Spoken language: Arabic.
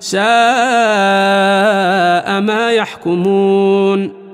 ساء ما يحكمون